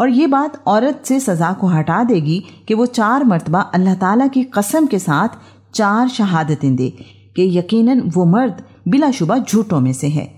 और ये बात औरत से सज़ा को हटा देगी कि वो चार मरतबा अल्लाह ताला की कसम के साथ चार शहादतें दे, कि यकीनन वो मर्द बिलाशुबा झूठों में से है।